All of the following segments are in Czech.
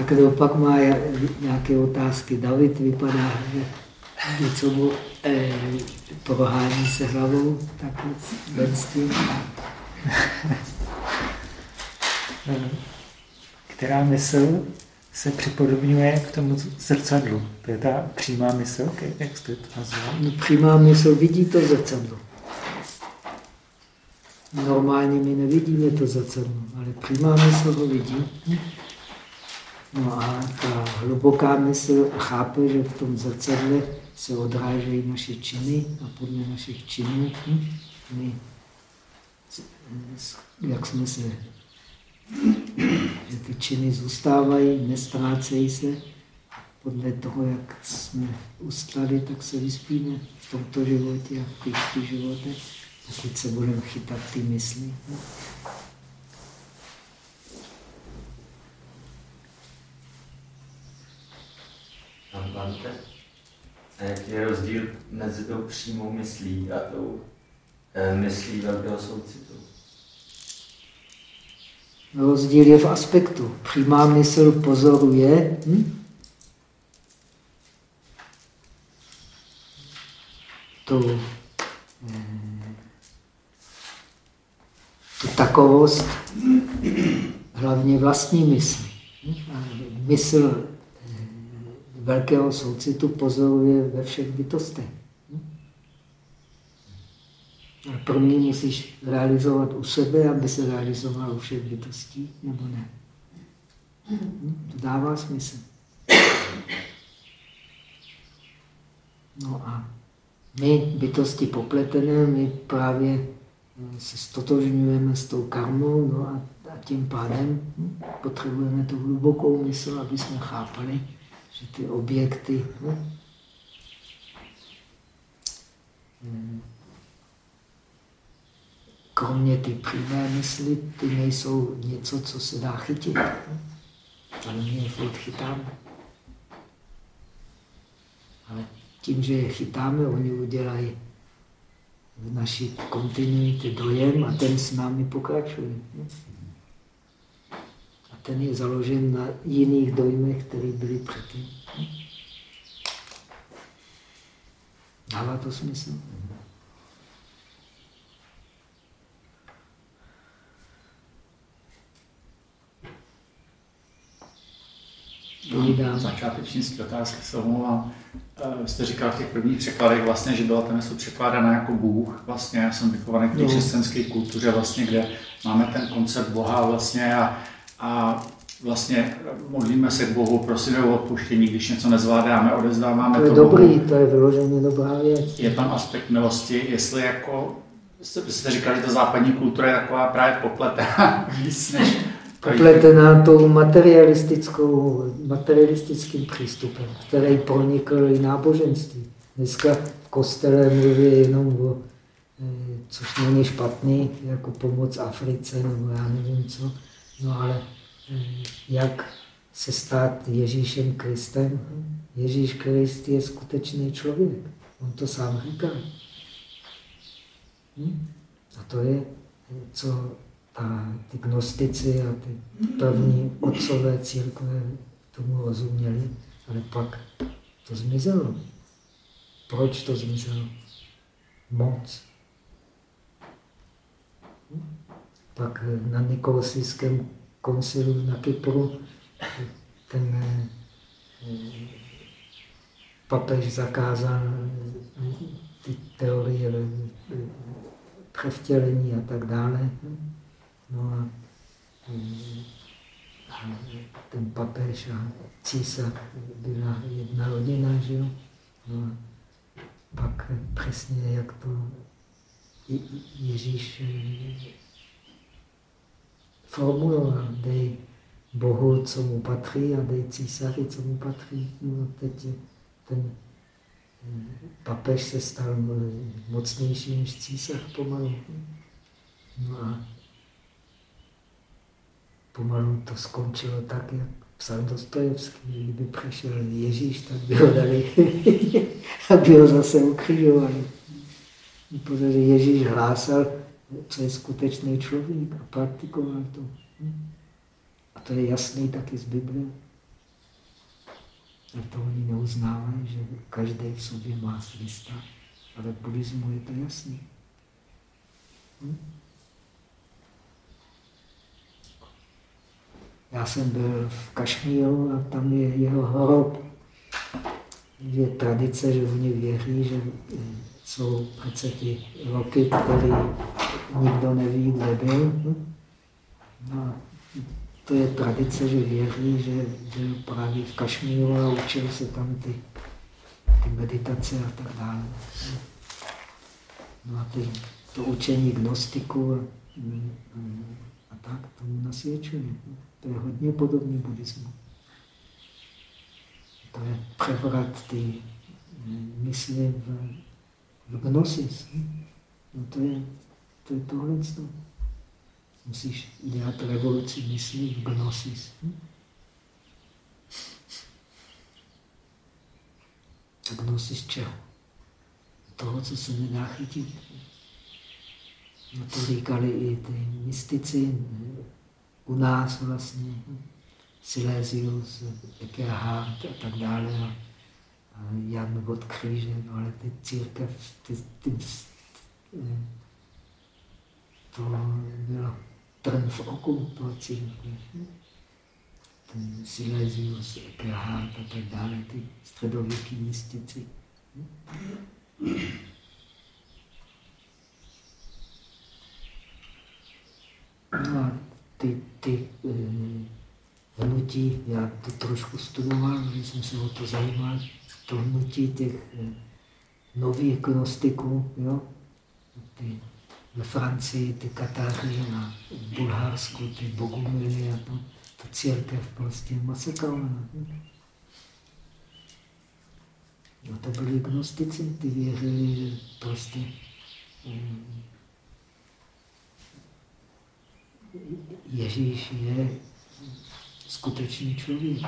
A kdo pak má nějaké otázky, David vypadá, že něco mu eh, prohání se hlavou, tak ven s tím. Která mysl se připodobňuje k tomu zrcadlu? To je ta přímá mysl, jak jste to nazval? No, přímá mysl vidí to zrcadlo. Normálně my nevidíme to zrcadlo, ale přímá mysl ho vidí. No a ta hluboká mysl chápe, že v tom zrcadle se odrážejí naše činy a podle našich činů my, jak jsme se, že ty činy zůstávají, nestrácejí se. Podle toho, jak jsme ustali, tak se vyspíme v tomto životě a v příští životě, pokud se budeme chytat ty mysli. Bante, a jaký je rozdíl mezi tou přímou myslí a tou e, myslí velkého soucitu? Rozdíl je v aspektu. Přímá mysl pozoruje hm? tu, eh, tu takovost, hlavně vlastní mysl. Hm? Mysl velkého soucitu pozoruje ve všech bytostech. A první musíš realizovat u sebe, aby se realizoval u všech bytostí, nebo ne. To dává smysl. No a my, bytosti popletené, my právě se stotožňujeme s tou karmou no a, a tím pádem potřebujeme tu hlubokou mysl, aby jsme chápali, že ty objekty hm, kromě ty přímé mysli, ty nejsou něco, co se dá chytit. Ale my je furt chytáme. Ale tím, že je chytáme, oni udělají v naší kontinuitě dojem a ten s námi pokračuje ten je založen na jiných dojmech, které byly předtím. Dává to smysl? Povídám. Začátečnické otázky se omlouvám. Eh, jste říkal v těch prvních překladech vlastně, že byla ten překládána jako Bůh. Vlastně já jsem vychovaný v té no. křesťanské kultuře, vlastně, kde máme ten koncept Boha vlastně a a vlastně modlíme se k Bohu, prosíme o odpuštění, když něco nezvládáme, odezdáváme to. Je to dobrý, Bohu. to je vyloženě dobrá věc. Je tam aspekt milosti, jestli jako, jste, jste říkali, že ta západní kultura je taková právě popletená víc než popletená tou materialistickou, materialistickým přístupem, který pronikl i náboženství. Dneska v kostele mluví jenom o, eh, což není špatný, jako pomoc Africe nebo já nevím co, No ale eh, jak se stát Ježíšem Kristem? Ježíš Krist je skutečný člověk. On to sám říká. Hm? A to je, co ta, ty gnostici a ty první otcové církve tomu rozuměli, ale pak to zmizelo. Proč to zmizelo? Moc. Pak na Nikolosijském koncilu na Kypru ten eh, papež zakázal ty teorie převtělení a tak dále. No a ten papež a císař byla jedna rodina, že jo? No a pak přesně jak to Ježíš formuloval. Dej Bohu, co mu patří a dej císaři, co mu patří. No, teď ten eh, papež se stal mocnější než císař pomalu. No a pomalu to skončilo tak, jak psal Dostojevský. Kdyby přišel Ježíš, tak by ho dali, aby ho zase ukřižovali. Protože Ježíš hlásal, co je skutečný člověk a praktikoval to. A to je jasný taky z Bible. A to oni neuznávají, že každý v sobě má Krista. Ale v buddhismu je to jasný. Hm? Já jsem byl v Kašmíru a tam je jeho hrob. Je tradice, že oni věří, že jsou přece ty roky, které nikdo neví, kde byl. No, to je tradice, že věří, že byl právě v Kašmíru a učil se tam ty, ty meditace a tak dále. No a ty, to učení gnostiku a, a tak tomu nasvědčuje. To je hodně podobný buddhismu. To je převrat ty mysli v, v gnosis. No to je, to je tohle. Musíš dělat revoluci myslí v gnosis. A gnosis čeho? Toho, co se nedá chytit. No to říkali i ty mystici u nás vlastně. Silesius, Eckhart a tak dále. A Jan od kříže, no ale ty církev, ty, ty, to bylo trn v oku toho církve. Ten Silesius, Eckhart a tak dále, ty středověký mystici. No a ty, ty e, hnutí, já to trošku studoval, že jsem se o to zajímal, to hnutí těch e, nových gnostiků, jo? Ty, ve Francii ty Katáři a Bulharsku ty Bogumily a to, to církev prostě masakrovala. No to byli gnostici, ty věřili, že prostě um, Ježíš je skutečný člověk.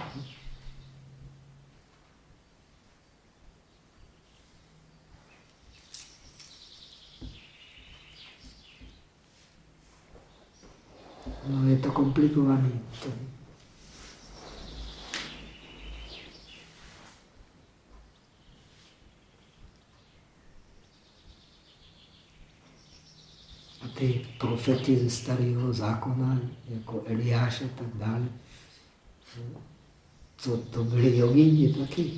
No, je to komplikovaný. A ty profety ze starého zákona, jako Eliáš a tak dále, to, to byli jogíni taky.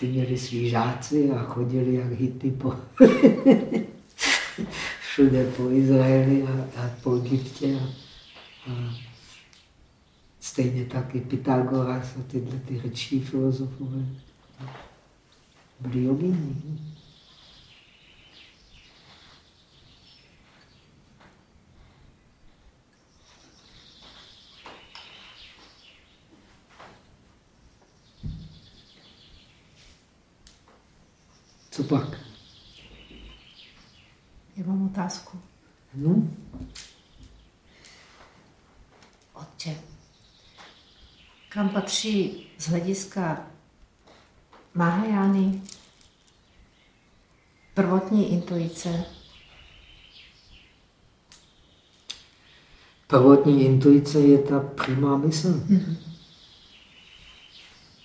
Ty měli svý žáci a chodili jak hity po všude po Izraeli a, a po Egyptě. A, a stejně tak i Pythagoras a tyhle ty řečtí filozofové byli jogíni. Co pak? Já mám otázku. No? Otče, kam patří z hlediska Mahajány prvotní intuice? Prvotní intuice je ta přímá mysl. Mm -hmm.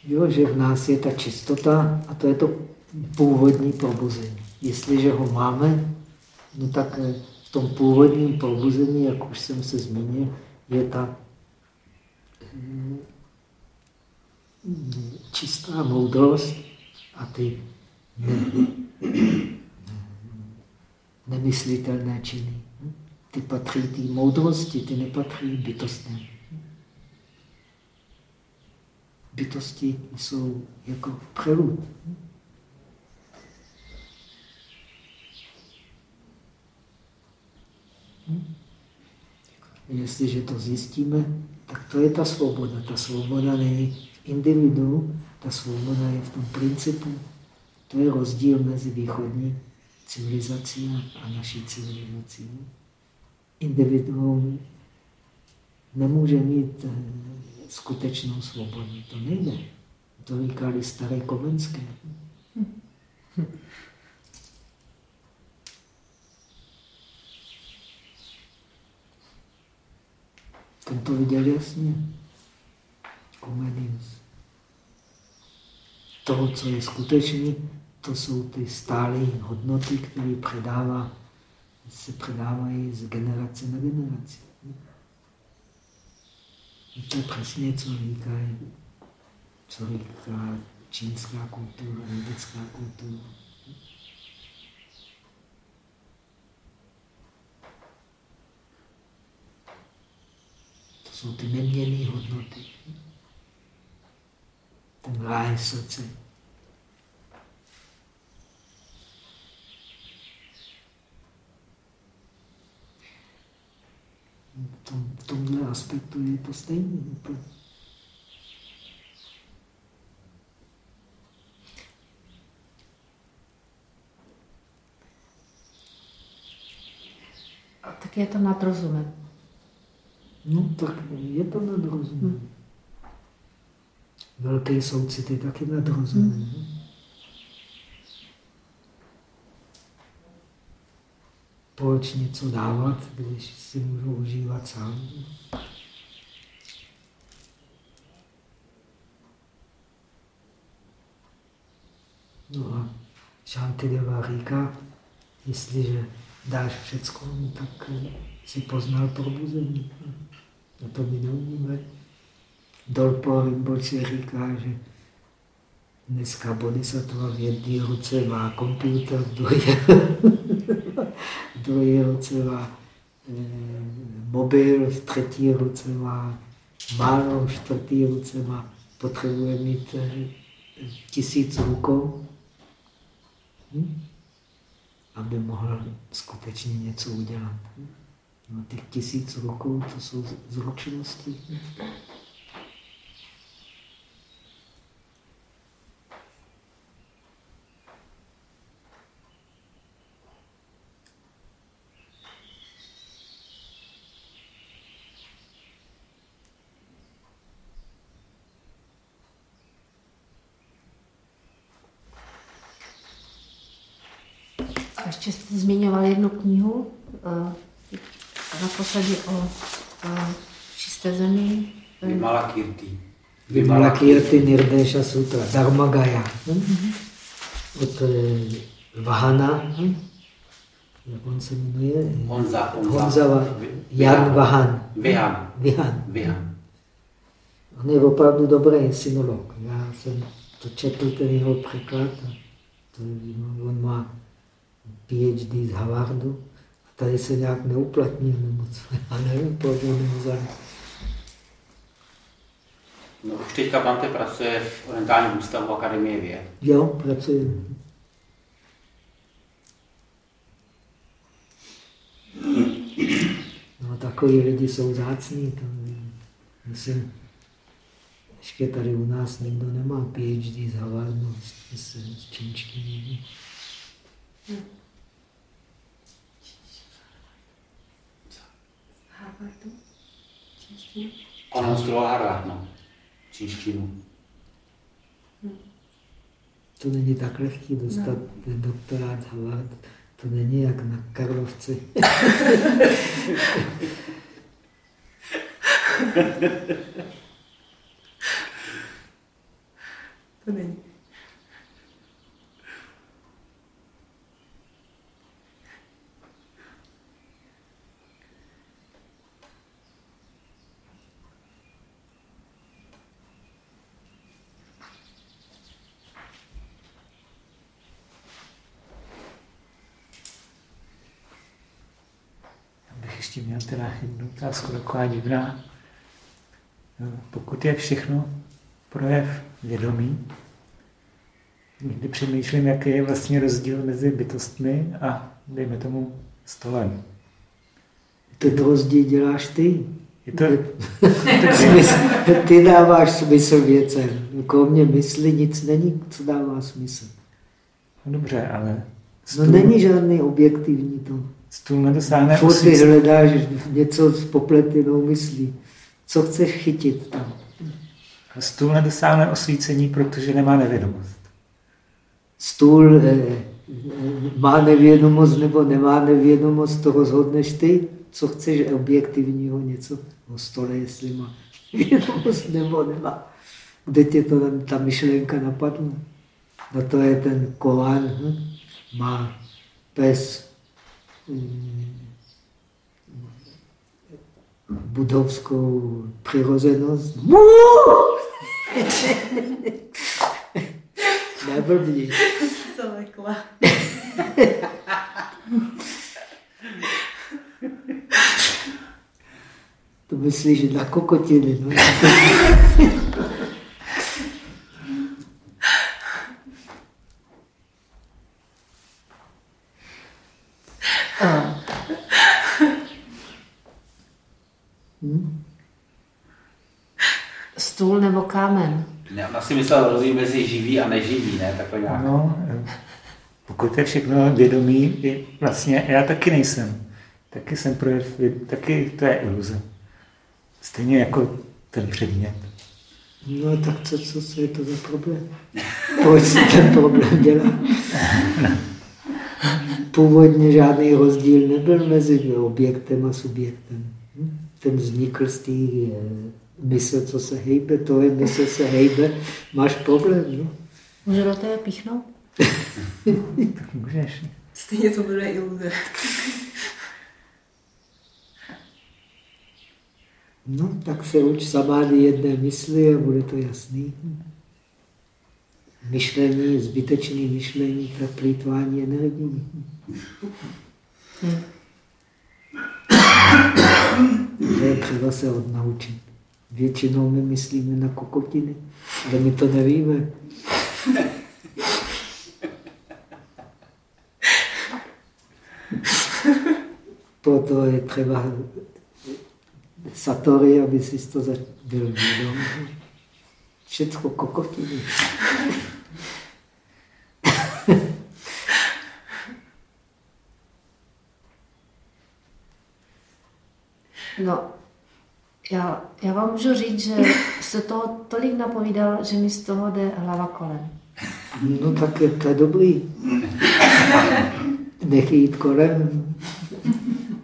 Jo, že v nás je ta čistota a to je to původní probuzení. Jestliže ho máme, no tak v tom původním probuzení, jak už jsem se zmínil, je ta čistá moudrost a ty ne, nemyslitelné činy. Ty patří té moudrosti, ty nepatří bytostné. Bytosti jsou jako přelud. Jestliže to zjistíme, tak to je ta svoboda. Ta svoboda není individu, ta svoboda je v tom principu. To je rozdíl mezi východní civilizací a naší civilizací. Individuum nemůže mít eh, skutečnou svobodu. To nejde. To říkali staré komenské. Ten to viděl jasně. Komedius. toho, co je skutečný, to jsou ty stálé hodnoty, které předává, se předávají z generace na generaci. To je přesně, co říká, co říká čínská kultura, indická kultura. To jsou ty neměnné hodnoty. Ten ráj srdce. V, tom, v tomhle aspektu je to stejné. Tak je to nad rozumem. No tak je to nad rozumem. Hmm. Velký soucit je taky nad rozumem. Hmm. Proč něco dávat, když si můžu užívat sám? No a Shantideva říká, jestliže dáš všecko, tak si poznal probuzení. A to my neumíme. Dolpo Rinpoche říká, že dneska bodhisattva v jedné ruce má počítač, v druhé, v druhé ruce má e, mobil, v třetí ruce má málo, v čtvrtý ruce má, potřebuje mít e, tisíc rukou. Hm? aby mohl skutečně něco udělat. No, těch tisíc rukou, to jsou zručnosti. ještě jste zmiňoval jednu knihu, eh, naposledy o čisté zemi. Vimalakirti. Vimalakirti Nirdesha Sutra, Dharmagaya. Hm? Od eh, Vahana, hm? jak on se jmenuje? Honza. Honza, Jan Vahan. Vihan. Vihan. Vihan. On je opravdu dobrý synolog. Já jsem to četl, ten jeho překlad. To, on má PhD z Harvardu tady se nějak neuplatnil moc. A nevím, proč ho nevzali. No už teďka Bante pracuje v Orientálním ústavu Akademie věd. Jo, pracuje. No takový lidi jsou zácní. To, myslím, ještě tady u nás nikdo nemá PhD z Harvardu, z, z, z čínštiny. Hmm. Harvardu? Čínštinu? Ona studovala Harvard, no. Čínštinu. Hmm. To není tak lehký dostat no. doktorát Harvard. To není jak na Karlovci. to není. ještě měl otázku taková divná. Pokud je všechno projev vědomí, někdy přemýšlím, jaký je vlastně rozdíl mezi bytostmi a, dejme tomu, stolem. Ten rozdíl děláš ty. Je to... ty dáváš smysl věcem. Kromě mysli nic není, co dává smysl. No dobře, ale... Stůl... No není žádný objektivní to. Stůl nedosáhne Furt ty hledáš něco s popletinou myslí. Co chceš chytit tam? Stůl nedosáhne osvícení, protože nemá nevědomost. Stůl eh, má nevědomost nebo nemá nevědomost, to rozhodneš ty, co chceš objektivního něco o stole, jestli má vědomost nebo nemá. Kde tě to ta myšlenka napadla? No to je ten Korán, hm? má pes budovskou přirozenost. Se lekla. To myslíš na kokotiny, no? Hm? Stůl nebo kámen? Ne, ona si myslel rozdíl mezi živý a neživý, ne? Takhle nějak. No, pokud je všechno vědomí, je vlastně já taky nejsem. Taky jsem projev, taky to je iluze. Stejně jako ten předmět. No tak co, co, co je to za problém? Proč si ten problém dělá? Původně žádný rozdíl nebyl mezi objektem a subjektem. Ten vznikl z té mysle, co se hejbe, to je mysl se hejbe, máš problém. No? Můžu do tebe píchnout? Tak můžeš. Stejně to bude iluze. no, tak se uč samády jedné mysli a bude to jasný. Myšlení, zbytečné myšlení, tak plýtvání energií. Hm. To je třeba se odnaučit. Většinou my myslíme na kokotiny, ale my to nevíme. Proto je třeba satory, aby si to byl vědom. Všechno kokotiny. No, já, já vám můžu říct, že se toho tolik napovídal, že mi z toho jde hlava kolem. No tak je to dobrý. Nech jít kolem.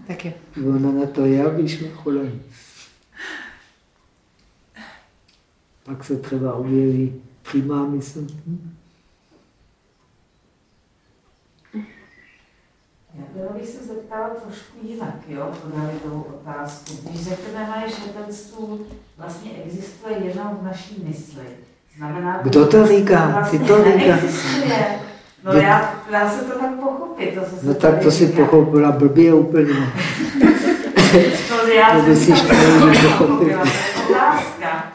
Tak jo. Ona na to je, aby šla kolem. Pak se třeba objeví přímá mysl. Hm? Já bych se zeptala trošku jinak, jo, jednou otázku. Když řekneme, že ten stůl vlastně existuje jenom v naší mysli, znamená to, Kdo to říká? Vlastně Ty to neexistuje. No já, já se to tak pochopit, to, co se No tak to si říká. pochopila blbě úplně. To já To jsem si špatně pochopila. to je otázka.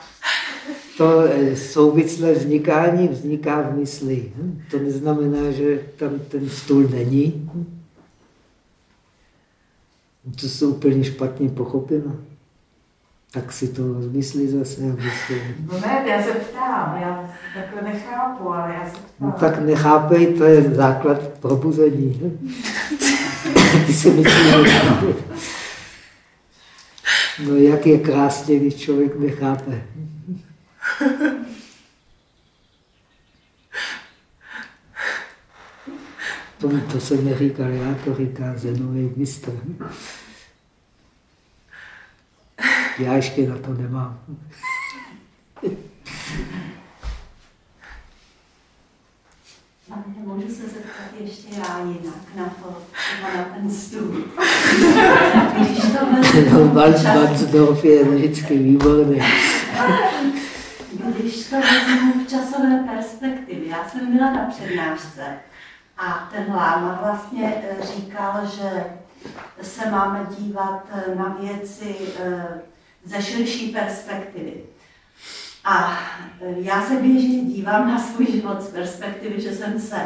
To eh, souvislé vznikání vzniká v mysli. hm? To neznamená, že tam ten stůl není. To se úplně špatně pochopila. Tak si to rozmyslí zase, se... No ne, já se ptám, já takhle nechápu, ale já se ptám. No tak nechápej, to je základ probuzení. Ty si myslíš. No jak je krásně, když člověk nechápe. To, to jsem neříkal já, to říká Zenový mistr. Já ještě na to nemám. Můžu se zeptat ještě já jinak na to, na ten stůl. Když to No, je vždycky výborný. Když to vezmu v časové perspektivě, já jsem byla na přednášce a ten láma vlastně eh, říkal, že se máme dívat eh, na věci eh, ze širší perspektivy. A eh, já se běžně dívám na svůj život z perspektivy, že jsem se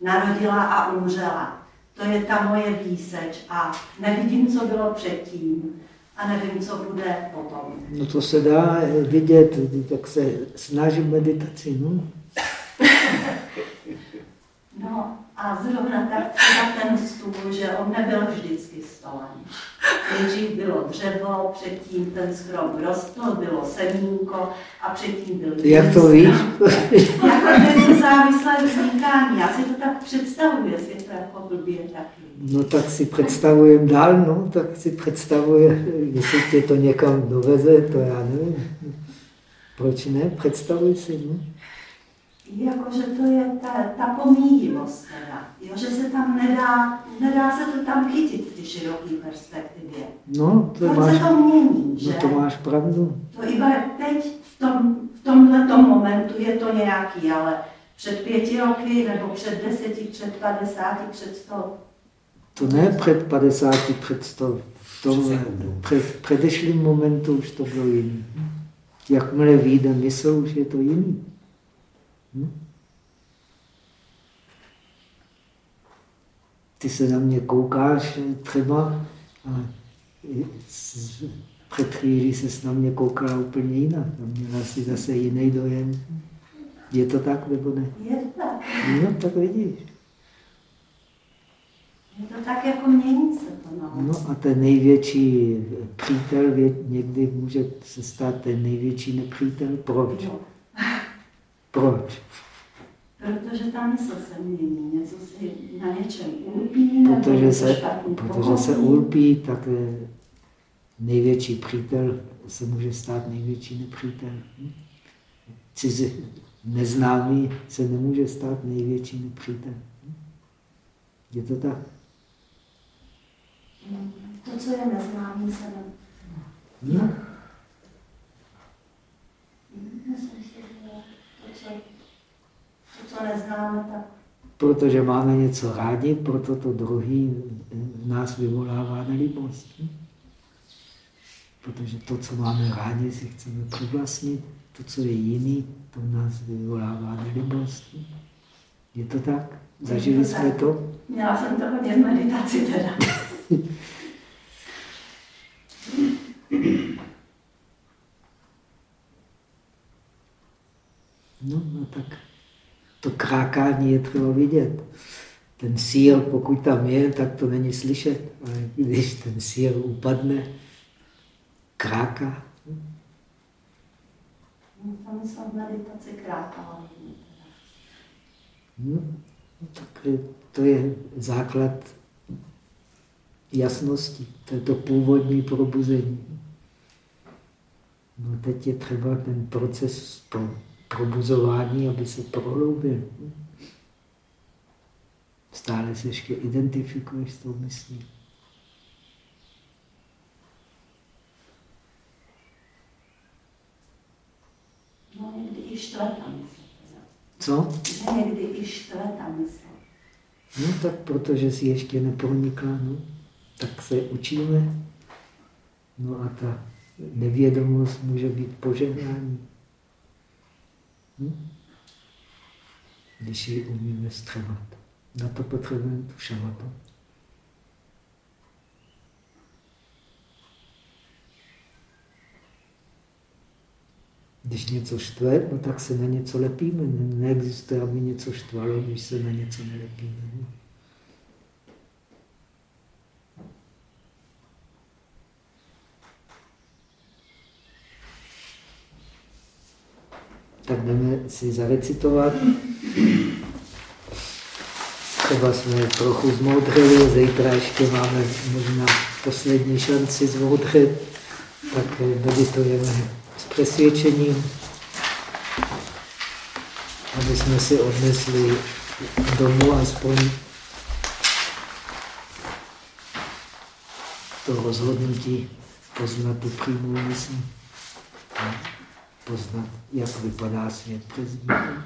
narodila a umřela. To je ta moje výseč a nevidím, co bylo předtím a nevím, co bude potom. No to se dá vidět, tak se snažím meditaci. No. No a zrovna tak třeba ten stůl, že on nebyl vždycky stolem. Nejdřív bylo dřevo, předtím ten strom rostl, bylo semínko a předtím byl Jak to víš? Jako to závislé vznikání. Já si to tak představuji, jestli to jako blbě taky. No tak si představujem dál, no, tak si představuje, jestli tě to někam doveze, to já nevím. Proč ne? Představuj si, no. Jakože to je ta, ta pomíjivost teda, jo, že se tam nedá, nedá se to tam chytit v té široké perspektivě. No, to Furt máš, se to mění, že? no to máš pravdu. To iba teď v, tom, v tomhle momentu je to nějaký, ale před pěti roky, nebo před deseti, před padesáti, před sto. To ne před 50, před 100. V tom před, předešlým momentu už to bylo jiný. Jakmile vyjde mysl, už je to jiný. Hm? Ty se na mě koukáš třeba, ale před chvílí se na mě koukala úplně jinak. A měla si zase jiný dojem. Je to tak, nebo ne? Je to tak. No, tak vidíš. Je to tak, jako mění se to. No. No a ten největší přítel někdy může se stát ten největší nepřítel. Proč? Jo. Proč? Protože ta mysl se mění, něco si na něčem ulpí, Protože se, špatně protože se ulpí, tak eh, největší přítel se může stát největší nepřítel. Hm? Cizí, neznámý se nemůže stát největší nepřítel. Hm? Je to tak? To, co je neznámý, se ne... No. Mm, Myslím si, že to, co, to, co neznáme, tak Protože máme něco rádi, proto to druhý nás vyvolává nelibost. Protože to, co máme rádi, si chceme přivlastnit, to, co je jiný, to nás vyvolává nelibost. Je to tak? Zažili jsme to? měla jsem to hodně v meditaci teda. No, no tak to krákání je třeba vidět. Ten síl, pokud tam je, tak to není slyšet. Ale když ten síl upadne, kráká. Tam jsem v meditaci krákala. No, no tak to je základ jasnosti. To je to původní probuzení. No teď je třeba ten proces pro probuzování, aby se prohloubil. Stále se ještě identifikuješ s tou myslí. No někdy i štve ta mysl. Co? Že někdy i štve ta mysl. No tak protože si ještě nepronikla, no, tak se učíme. No a ta nevědomost může být požehnání. Hm? Když ji umíme střebat. Na to potřebujeme tu šamatu. Když něco štve, no tak se na něco lepíme. Ne- Neexistuje, aby něco štvalo, když se na něco nelepíme. Tak jdeme si zarecitovat. Třeba jsme trochu zmoudřili, zítra ještě máme možná poslední šanci zmoudřit, tak meditujeme s přesvědčením, aby jsme si odnesli domů aspoň to rozhodnutí poznat tu přímou mysl. Poznat, jak vypadá svět přes mysl.